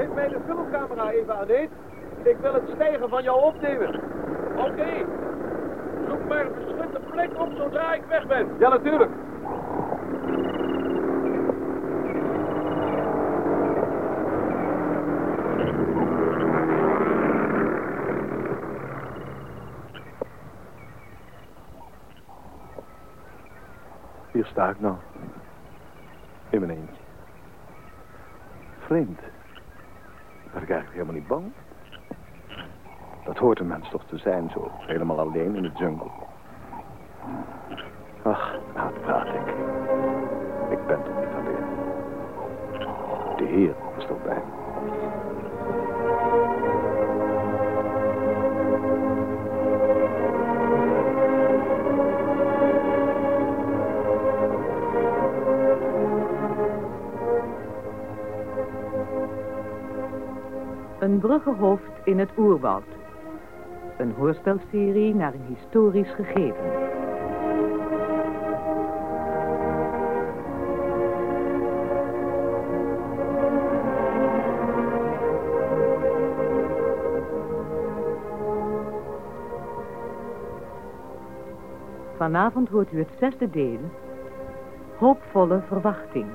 Geef mij de filmcamera even aan, Nate. Ik wil het stijgen van jou opnemen. Oké. Zoek maar een beschutte plek op zodra ik weg ben. Ja, natuurlijk. Hier sta ik nou. In mijn eentje. Vreemd. Ik eigenlijk helemaal niet bang. Dat hoort een mens toch te zijn, zo helemaal alleen in de jungle. Ach, nou praat ik. Ik ben toch niet alleen. De Heer is toch bij me. Een bruggenhoofd in het oerwoud. Een hoorspelserie naar een historisch gegeven. Vanavond hoort u het zesde deel. Hoopvolle verwachting.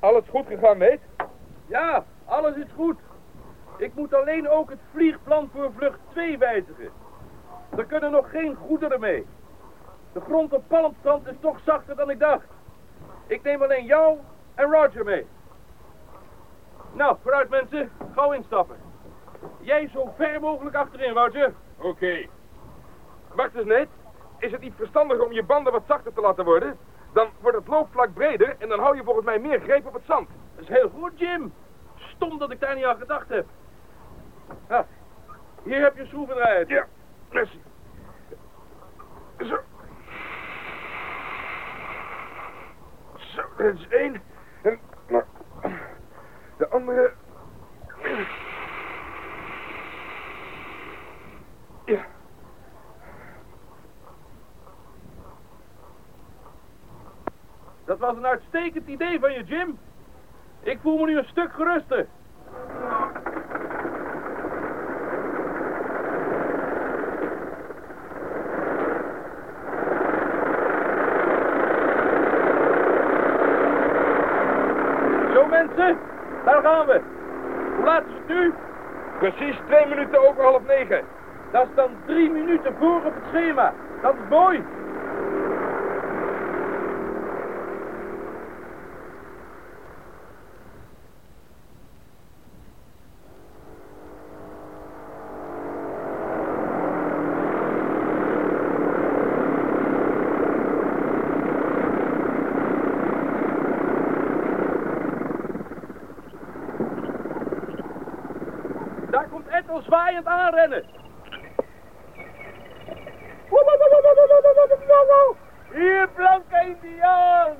Alles goed gegaan, meet? Ja, alles is goed. Ik moet alleen ook het vliegplan voor vlucht 2 wijzigen. Er kunnen nog geen goederen mee. De grond op Palmstrand is toch zachter dan ik dacht. Ik neem alleen jou en Roger mee. Nou, vooruit mensen. Gauw instappen. Jij zo ver mogelijk achterin, Roger. Oké. Wacht eens net. Is het niet verstandiger om je banden wat zachter te laten worden? Dan wordt het loopvlak breder en dan hou je volgens mij meer greep op het zand. Dat is heel goed, Jim. Stom dat ik daar niet aan gedacht heb. Hier heb je een schroevendraaier. Ja, merci. Zo. Zo, dat is één. En nou, de andere... een uitstekend idee van je, Jim. Ik voel me nu een stuk geruster. Zo mensen, daar gaan we. Hoe laat is het nu? Precies twee minuten over half negen. Dat is dan drie minuten voor op het schema. Dat is mooi. Aanrennen. Hier, blanke indiaan.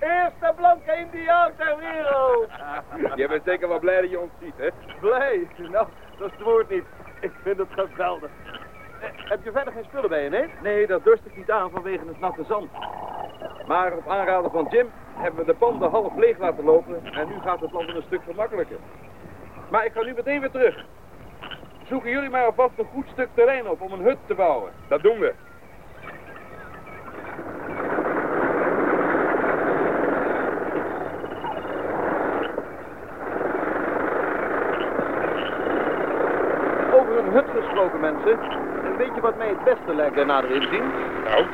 Eerste blanke indiaan ter wereld. Je bent zeker wel blij dat je ons ziet, hè? Blij? Nou, dat is het woord niet. Ik vind het geweldig. Eh, heb je verder geen spullen bij je, nee? Nee, dat dorst ik niet aan vanwege het natte zand. Maar op aanraden van Jim hebben we de banden half leeg laten lopen en nu gaat het landen een stuk gemakkelijker. Maar ik ga nu meteen weer terug. Zoeken jullie maar alvast een goed stuk terrein op om een hut te bouwen. Dat doen we. Over een hut gesproken, mensen. Weet je wat mij het beste lijkt bij nader inzien? Nou?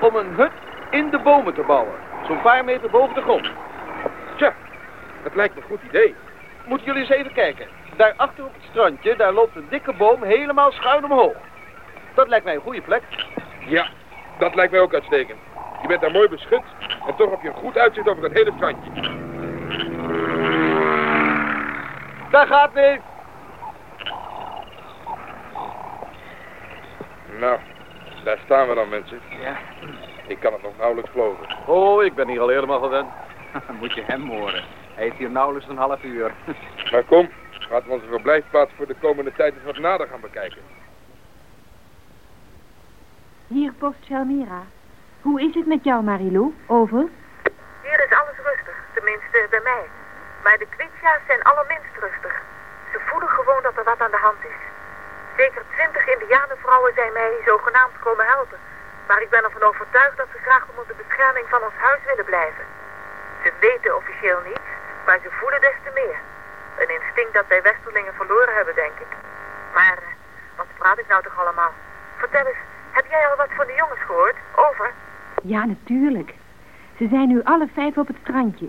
Om een hut in de bomen te bouwen. Zo'n paar meter boven de grond. Tja, dat lijkt me een goed idee. Moeten jullie eens even kijken. Daar achter op het strandje, daar loopt een dikke boom helemaal schuin omhoog. Dat lijkt mij een goede plek. Ja, Dat lijkt mij ook uitstekend. Je bent daar mooi beschut en toch heb je een goed uitzicht over het hele strandje. Dat gaat niet. Nou, daar staan we dan, mensen. Ja, Ik kan het nog nauwelijks geloven. Oh, ik ben hier al helemaal gewend. dan moet je hem horen. Hij is hier nauwelijks een half uur. Maar kom, laten we onze verblijfplaats voor de komende tijd eens wat nader gaan bekijken. Hier, post Shalmira. Hoe is het met jou, Marilou? Over? Hier is alles rustig, tenminste bij mij. Maar de Quitsja's zijn allerminst rustig. Ze voelen gewoon dat er wat aan de hand is. Zeker twintig indianenvrouwen zijn mij zogenaamd komen helpen. Maar ik ben ervan overtuigd dat ze graag onder de bescherming van ons huis willen blijven. Ze weten officieel niets, maar ze voelen des te meer. Een instinct dat wij Westerlingen verloren hebben, denk ik. Maar, eh, wat praat ik nou toch allemaal? Vertel eens, heb jij al wat van de jongens gehoord? Over? Ja, natuurlijk. Ze zijn nu alle vijf op het strandje.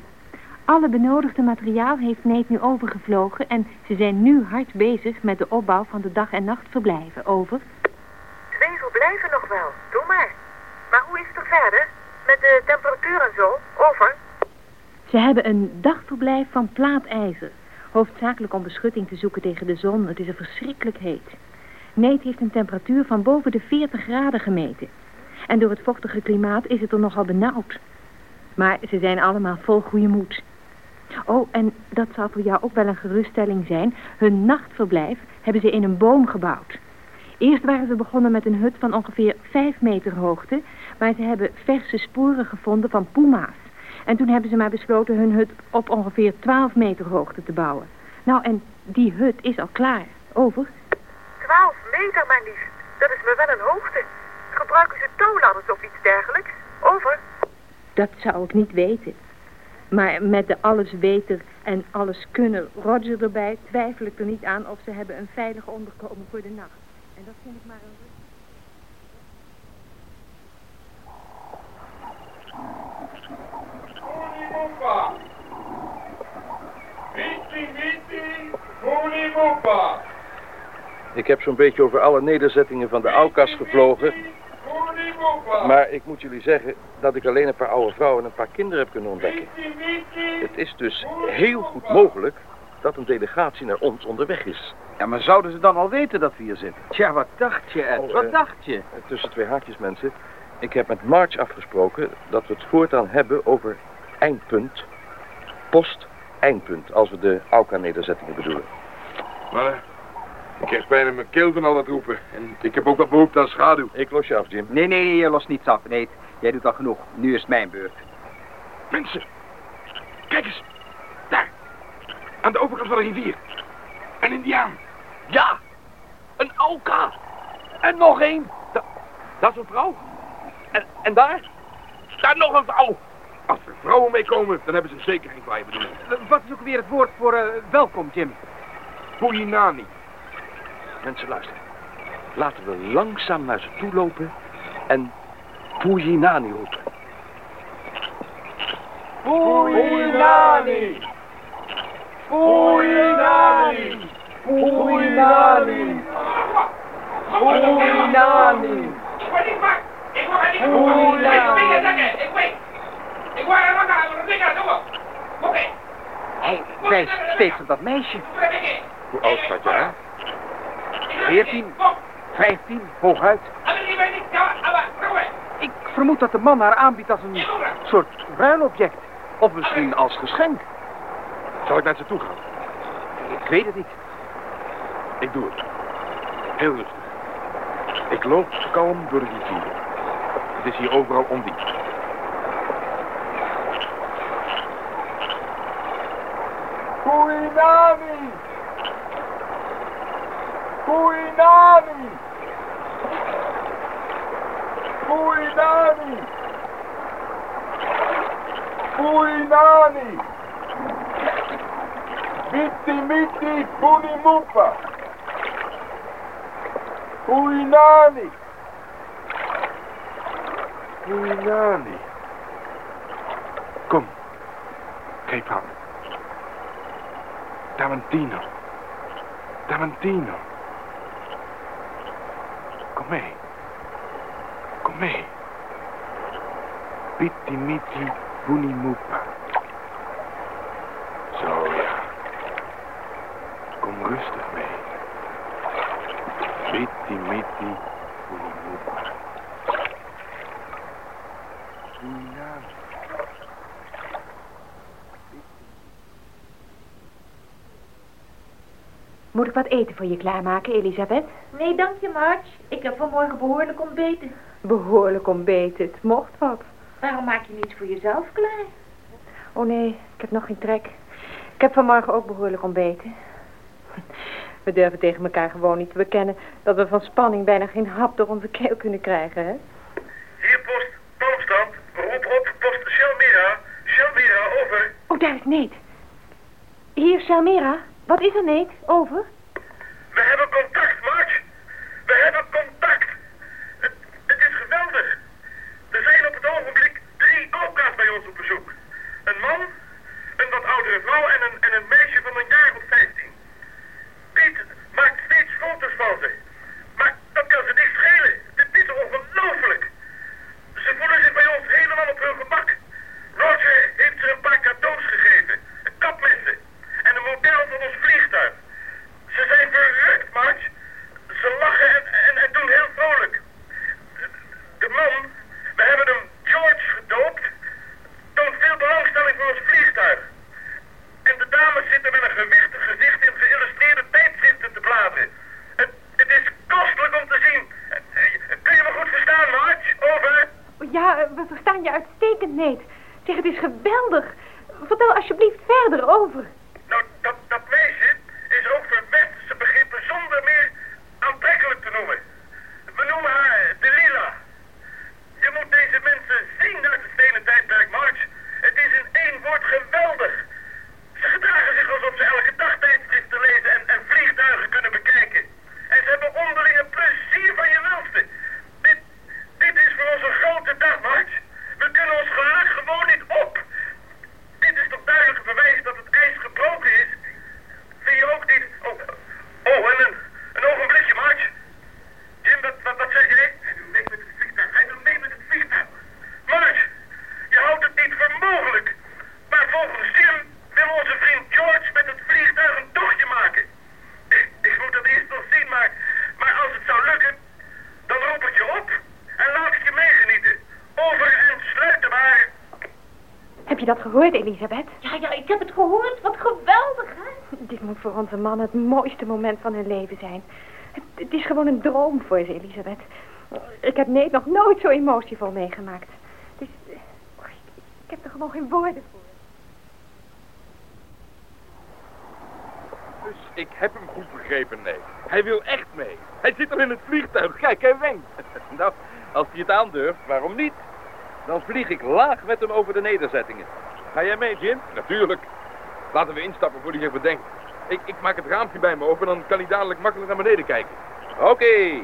Alle benodigde materiaal heeft Neet nu overgevlogen en ze zijn nu hard bezig met de opbouw van de dag- en nachtverblijven. Over. Twee verblijven nog wel, doe maar. Maar hoe is het er verder? Met de temperatuur en zo? Over? Ze hebben een dagverblijf van plaatijzer. Hoofdzakelijk om beschutting te zoeken tegen de zon. Het is er verschrikkelijk heet. Neet heeft een temperatuur van boven de 40 graden gemeten. En door het vochtige klimaat is het er nogal benauwd. Maar ze zijn allemaal vol goede moed. Oh, en dat zal voor jou ook wel een geruststelling zijn. Hun nachtverblijf hebben ze in een boom gebouwd. Eerst waren ze begonnen met een hut van ongeveer 5 meter hoogte, maar ze hebben verse sporen gevonden van puma's. En toen hebben ze maar besloten hun hut op ongeveer 12 meter hoogte te bouwen. Nou, en die hut is al klaar. Over. Twaalf meter maar liefst. Dat is me wel een hoogte. Gebruiken ze touwladders of iets dergelijks? Over? Dat zou ik niet weten. Maar met de allesweter en alles kunnen Roger erbij twijfel ik er niet aan of ze hebben een veilig onderkomen voor de nacht. En dat vind ik maar een Moepa! Ik heb zo'n beetje over alle nederzettingen van de Aukas gevlogen. Maar ik moet jullie zeggen dat ik alleen een paar oude vrouwen en een paar kinderen heb kunnen ontdekken. Het is dus heel goed mogelijk dat een delegatie naar ons onderweg is. Ja, maar zouden ze dan al weten dat we hier zitten? Tja, wat dacht je, Ed? Oh, wat eh, dacht je? Tussen twee haakjes mensen. Ik heb met March afgesproken dat we het voortaan hebben over eindpunt, post, eindpunt. Als we de Auka-nederzettingen bedoelen. Maar ik krijg bijna mijn keel van al dat roepen. En ik heb ook wat behoefte aan schaduw. Ik los je af, Jim. Nee, nee, nee, je lost niets af. Nee, jij doet al genoeg. Nu is het mijn beurt. Mensen, kijk eens. Daar, aan de overkant van de rivier. Een indiaan. Ja! Een Auka! En nog één! Dat is een vrouw. En, en daar? Daar nog een vrouw! Als er vrouwen meekomen, dan hebben ze zeker geen kwaai bedoeling. Wat is ook weer het woord voor eh, welkom, Jim? Puinani. Mensen, luisteren. Laten we langzaam naar ze toe lopen en Pujinani roepen. Puinani. Puinani. Puinani. Puinani. Hij wijst steeds op dat meisje. Hoe oud je, hè? 14, 15, hooguit. Ik vermoed dat de man haar aanbiedt als een soort ruilobject. Of misschien als geschenk. Zal ik naar ze toe gaan? Ik weet het niet. Ik doe het. Heel rustig. Ik loop kalm door de rivier. Het is hier overal ondiep. Suriname! Suriname! Suriname! Suriname! Vitimiti Punimupa! Suriname! Suriname! Come, Cape Town. Damantino. Damantino. Kom mee. Kom mee. Pitimiti Bunimupa. Zo ja. Kom rustig mee. Pitimiti Bunimupa. Suriname. Moet ik wat eten voor je klaarmaken, Elisabeth? Nee, dank je, Marge. Ik heb vanmorgen behoorlijk ontbeten. Behoorlijk ontbeten, het mocht wat. Waarom maak je niets voor jezelf klaar? Oh nee, ik heb nog geen trek. Ik heb vanmorgen ook behoorlijk ontbeten. We durven tegen elkaar gewoon niet te bekennen dat we van spanning bijna geen hap door onze keel kunnen krijgen, hè? Hier post Palmstad. Roep op post Shelmira. Shelmira, over. Oh, daar is Neet. Hier, Shalmera. Wat is er, Neet? Over. We hebben contact, Marge. We hebben contact. Het, het is geweldig. Er zijn op het ogenblik drie Koka's bij ons op bezoek. Een man, een wat oudere vrouw en een, en een meisje van een jaar of vijftien. Piet maakt steeds foto's van ze. Maar dat kan ze niet schelen. Dit is ongelooflijk. Ze voelen zich bij ons helemaal op hun gemak. Roger heeft ze een paar cadeaus gegeven. Kapmessen. En een model van ons vliegtuig. Ze zijn verrukt, Marge. Ze lachen en, en, en doen heel vrolijk. De man, we hebben hem George gedoopt, toont veel belangstelling voor ons vliegtuig. En de dames zitten met een gewichtig gezicht in geïllustreerde tijdschriften te bladeren. Het, het is kostelijk om te zien. Eh, Kun je me goed verstaan, Marge? Over. Ja, we verstaan je uitstekend, Neet. Zeg, het is geweldig. Vertel alsjeblieft verder over. Nou, dat, dat meisje is ook voor westerse begrippen zonder meer aantrekkelijk te noemen. We noemen haar Delila. Je moet deze mensen zien uit het stenen tijdperk, Marge. Het is in één woord geweldig. Ze gedragen zich alsof ze elke dag tijdschriften lezen en, en vliegtuigen kunnen bekijken. En ze hebben onderlinge plezier van je welste. Dit, dit is voor ons een grote dag, Marge. We kunnen ons geluk gewoon niet op. Dit is toch duidelijk een bewijs dat het ijs gebroken is? Vind je ook niet... Oh, oh en een, een ogenblikje, Marge. Jim, wat, wat, wat zeg jij? Hij doet mee met het vliegtuig. Hij doet mee met het vliegtuig. Marge, je houdt het niet voor mogelijk. Maar volgens Jim wil onze vriend George met het vliegtuig een tochtje maken. Ik, ik moet het eerst nog zien, maar, maar als het zou lukken, dan roep ik je op en laat ik je meegenieten. Over en sluiten maar. Heb je dat gehoord, Elisabeth? Ja, ja, ik heb het gehoord. Wat geweldig, hè? Dit moet voor onze man het mooiste moment van hun leven zijn. Het, het is gewoon een droom voor ze, Elisabeth. Ik heb Neet nog nooit zo emotievol meegemaakt. Dus, oh, ik, ik heb er gewoon geen woorden voor. Dus ik heb hem goed begrepen, nee. Hij wil echt mee. Hij zit al in het vliegtuig. Kijk, hij wenkt. nou, als hij het aandurft, waarom niet? Dan vlieg ik laag met hem over de nederzettingen. Ga jij mee, Jim? Natuurlijk. Laten we instappen voor hij zich bedenkt. Ik, ik maak het raampje bij me open, dan kan hij dadelijk makkelijk naar beneden kijken. Oké.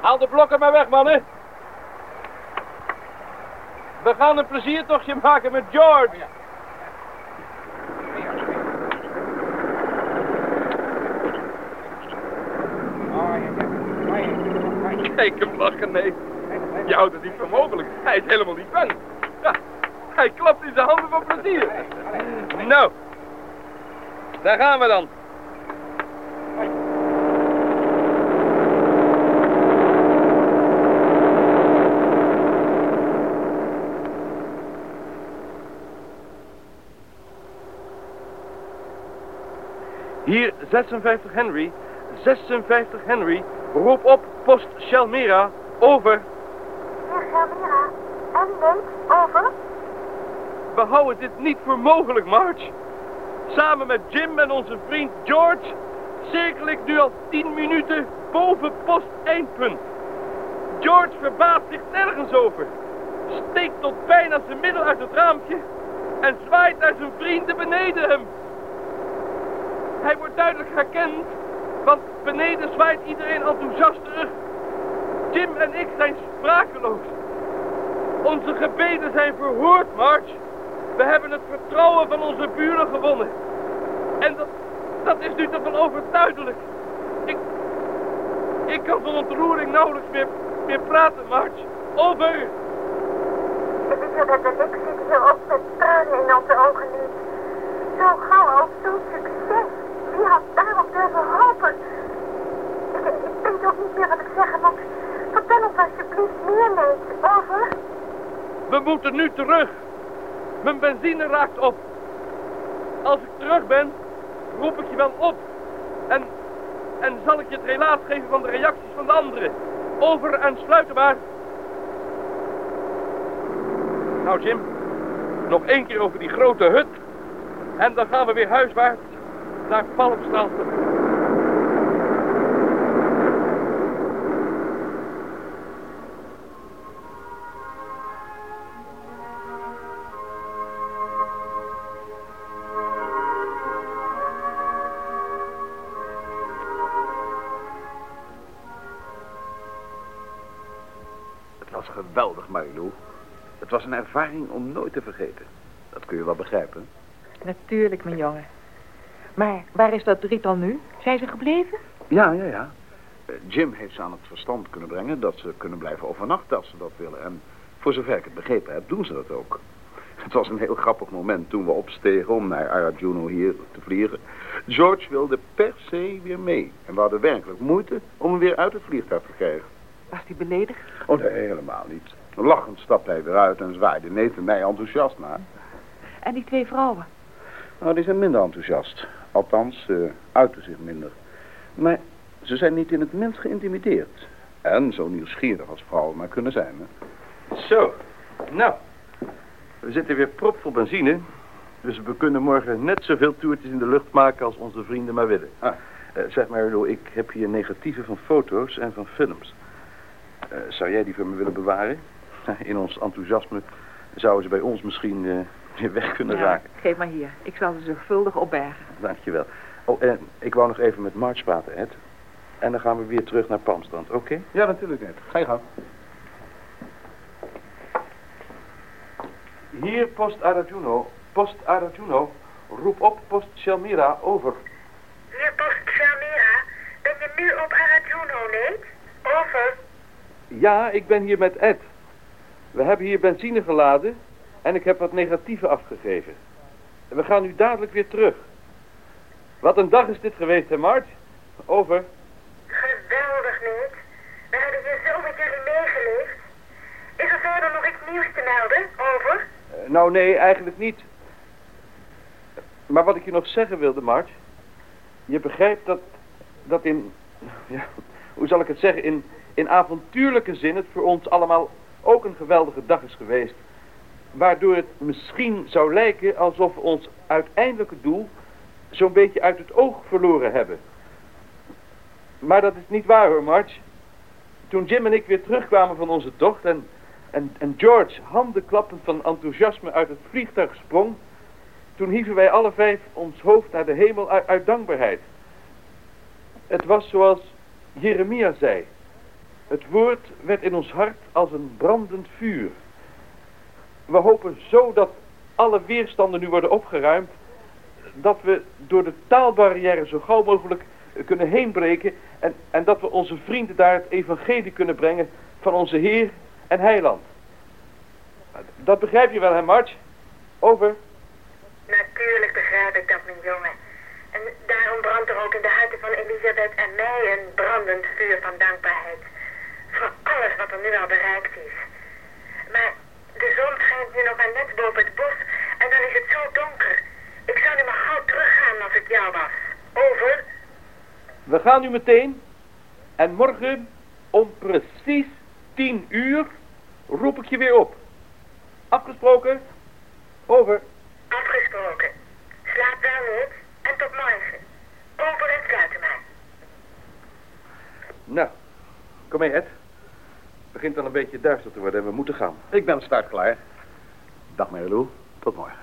Haal de blokken maar weg, mannen. We gaan een pleziertochtje maken met George. Kijk hem lachen, nee. Je houdt het niet voor mogelijk. Hij is helemaal niet bang. Ja, hij klapt in zijn handen van plezier. Nou, daar gaan we dan. Hier 56 Henry, 56 Henry, roep op post Shalmera, over. We houden dit niet voor mogelijk, Marge. Samen met Jim en onze vriend George cirkel ik nu al 10 minuten boven post eindpunt. George verbaast zich nergens over. Steekt tot bijna zijn middel uit het raampje en zwaait naar zijn vrienden beneden hem. Hij wordt duidelijk herkend, want beneden zwaait iedereen enthousiast terug. Jim en ik zijn sprakeloos. Onze gebeden zijn verhoord, Marge. We hebben het vertrouwen van onze buren gewonnen. En dat, dat is nu toch wel overduidelijk. Ik, ik kan van ontroering nauwelijks meer niet meer praten, March. Over. Elisabeth en ik zitten hier ook met tranen in onze ogen nu. Zo gauw als zo'n succes. Wie had daarop durven hopen? Ik, ik weet ook niet meer wat ik zeggen moet. Vertel ons alsjeblieft meer, Nate. Over. We moeten nu terug. Mijn benzine raakt op. Als ik terug ben, roep ik je wel op. En, en zal ik je het relaas geven van de reacties van de anderen. Over en sluiten maar. Nou, Jim. Nog één keer over die grote hut. En dan gaan we weer huiswaarts naar Palmstrand. Geweldig, Marilou. Het was een ervaring om nooit te vergeten. Dat kun je wel begrijpen. Natuurlijk, mijn jongen. Maar waar is dat drietal nu? Zijn ze gebleven? Ja, ja, ja. Eh, Jim heeft ze aan het verstand kunnen brengen dat ze kunnen blijven overnachten als ze dat willen. En voor zover ik het begrepen heb, doen ze dat ook. Het was een heel grappig moment toen we opstegen om naar Arajuno hier te vliegen. George wilde per se weer mee. En we hadden werkelijk moeite om hem weer uit het vliegtuig te krijgen. Was die beledigd? Oh nee, helemaal niet. Lachend stapte hij weer uit en zwaaide Nate en mij enthousiast naar. En die twee vrouwen? Nou, die zijn minder enthousiast. Althans, ze uiten zich minder. Maar ze zijn niet in het minst geïntimideerd. En zo nieuwsgierig als vrouwen maar kunnen zijn. Hè? Zo, nou. We zitten weer propvol benzine. Dus we kunnen morgen net zoveel toertjes in de lucht maken als onze vrienden maar willen. Ah. Eh, zeg maar, ik heb hier negatieven van foto's en van films. Eh, zou jij die voor me willen bewaren? In ons enthousiasme zouden ze bij ons misschien eh, weer weg kunnen raken. geef maar hier. Ik zal ze zorgvuldig opbergen. Dankjewel. Oh, en ik wou nog even met March praten, Ed. En dan gaan we weer terug naar Palmstrand, oké? Ja, natuurlijk net. Ga je gang. Hier, post Arajuno. Post Arajuno. Roep op, post Shalmira, over. Hier post Shamira. Ben je nu op Arajuno, Nate? Over. Ja, ik ben hier met Ed. We hebben hier benzine geladen en ik heb wat negatieven afgegeven. En we gaan nu dadelijk weer terug. Wat een dag is dit geweest, hè, Mart? Over. Geweldig, Nate. We hebben hier zo met jullie meegeleefd. Is er verder nog iets nieuws te melden? Over. Eh, nou, nee, eigenlijk niet. Maar wat ik je nog zeggen wilde, Mart. Je begrijpt dat, dat in, ja, hoe zal ik het zeggen, in, in avontuurlijke zin het voor ons allemaal ook een geweldige dag is geweest. Waardoor het misschien zou lijken alsof we ons uiteindelijke doel zo'n beetje uit het oog verloren hebben. Maar dat is niet waar hoor, March. Toen Jim en ik weer terugkwamen van onze tocht en, en, en George handenklappend van enthousiasme uit het vliegtuig sprong, toen hieven wij alle vijf ons hoofd naar de hemel uit, uit dankbaarheid. Het was zoals Jeremia zei. Het woord werd in ons hart als een brandend vuur. We hopen zo dat alle weerstanden nu worden opgeruimd, dat we door de taalbarrière zo gauw mogelijk kunnen heenbreken en, en dat we onze vrienden daar het evangelie kunnen brengen van onze Heer en Heiland. Dat begrijp je wel, hè, March? Over. Natuurlijk begrijp ik dat, mijn jongen. En daarom brandt er ook in de harten van Elisabeth en mij een brandend vuur van dankbaarheid. Voor alles wat er nu al bereikt is. Maar de zon schijnt nu nog maar net boven het bos en dan is het zo donker. Ik zou nu maar gauw teruggaan als het jou was. Over. We gaan nu meteen. En morgen om precies tien uur roep ik je weer op. Afgesproken? Over. Afgesproken. Slaap wel niet en tot morgen. Over en sluiten mij. Nou, kom mee Ed. Het begint al een beetje duister te worden en we moeten gaan. Ik ben startklaar. Dag Marilou. Tot morgen.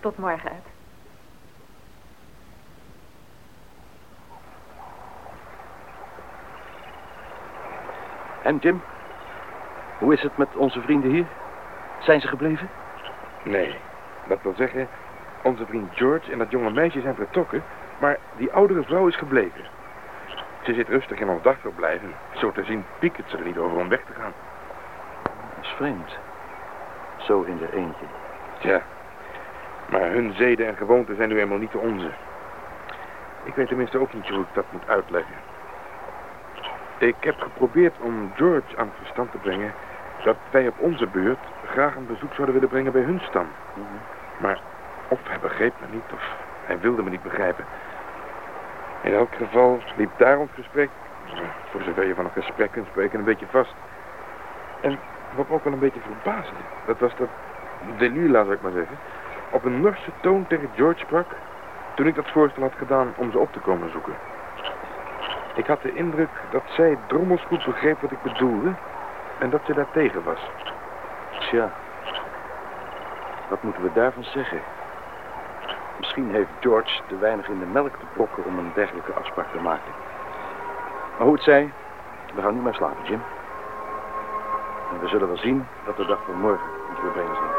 Tot morgen, Ed. En Jim? Hoe is het met onze vrienden hier? Zijn ze gebleven? Nee, dat wil zeggen, onze vriend George en dat jonge meisje zijn vertrokken, maar die oudere vrouw is gebleven. Ze zit rustig in ons dagverblijf zo te zien piekert ze er niet over om weg te gaan. Dat is vreemd. Zo in de eentje. Tja, maar hun zeden en gewoonten zijn nu eenmaal niet de onze. Ik weet tenminste ook niet hoe ik dat moet uitleggen. Ik heb geprobeerd om George aan het verstand te brengen dat wij op onze beurt graag een bezoek zouden willen brengen bij hun stam. Maar of hij begreep me niet, of hij wilde me niet begrijpen. In elk geval liep daar ons gesprek, voor zover je van een gesprek kunt spreken, een beetje vast. En wat me ook wel een beetje verbaasde, dat was dat Delila, zou ik maar zeggen, op een Norse toon tegen George sprak toen ik dat voorstel had gedaan om ze op te komen zoeken. Ik had de indruk dat zij drommels goed begreep wat ik bedoelde en dat ze daar tegen was. Tja, wat moeten we daarvan zeggen? Misschien heeft George te weinig in de melk te brokken om een dergelijke afspraak te maken. Maar hoe het zij, we gaan nu maar slapen, Jim. En we zullen wel zien wat de dag van morgen ons weer zal.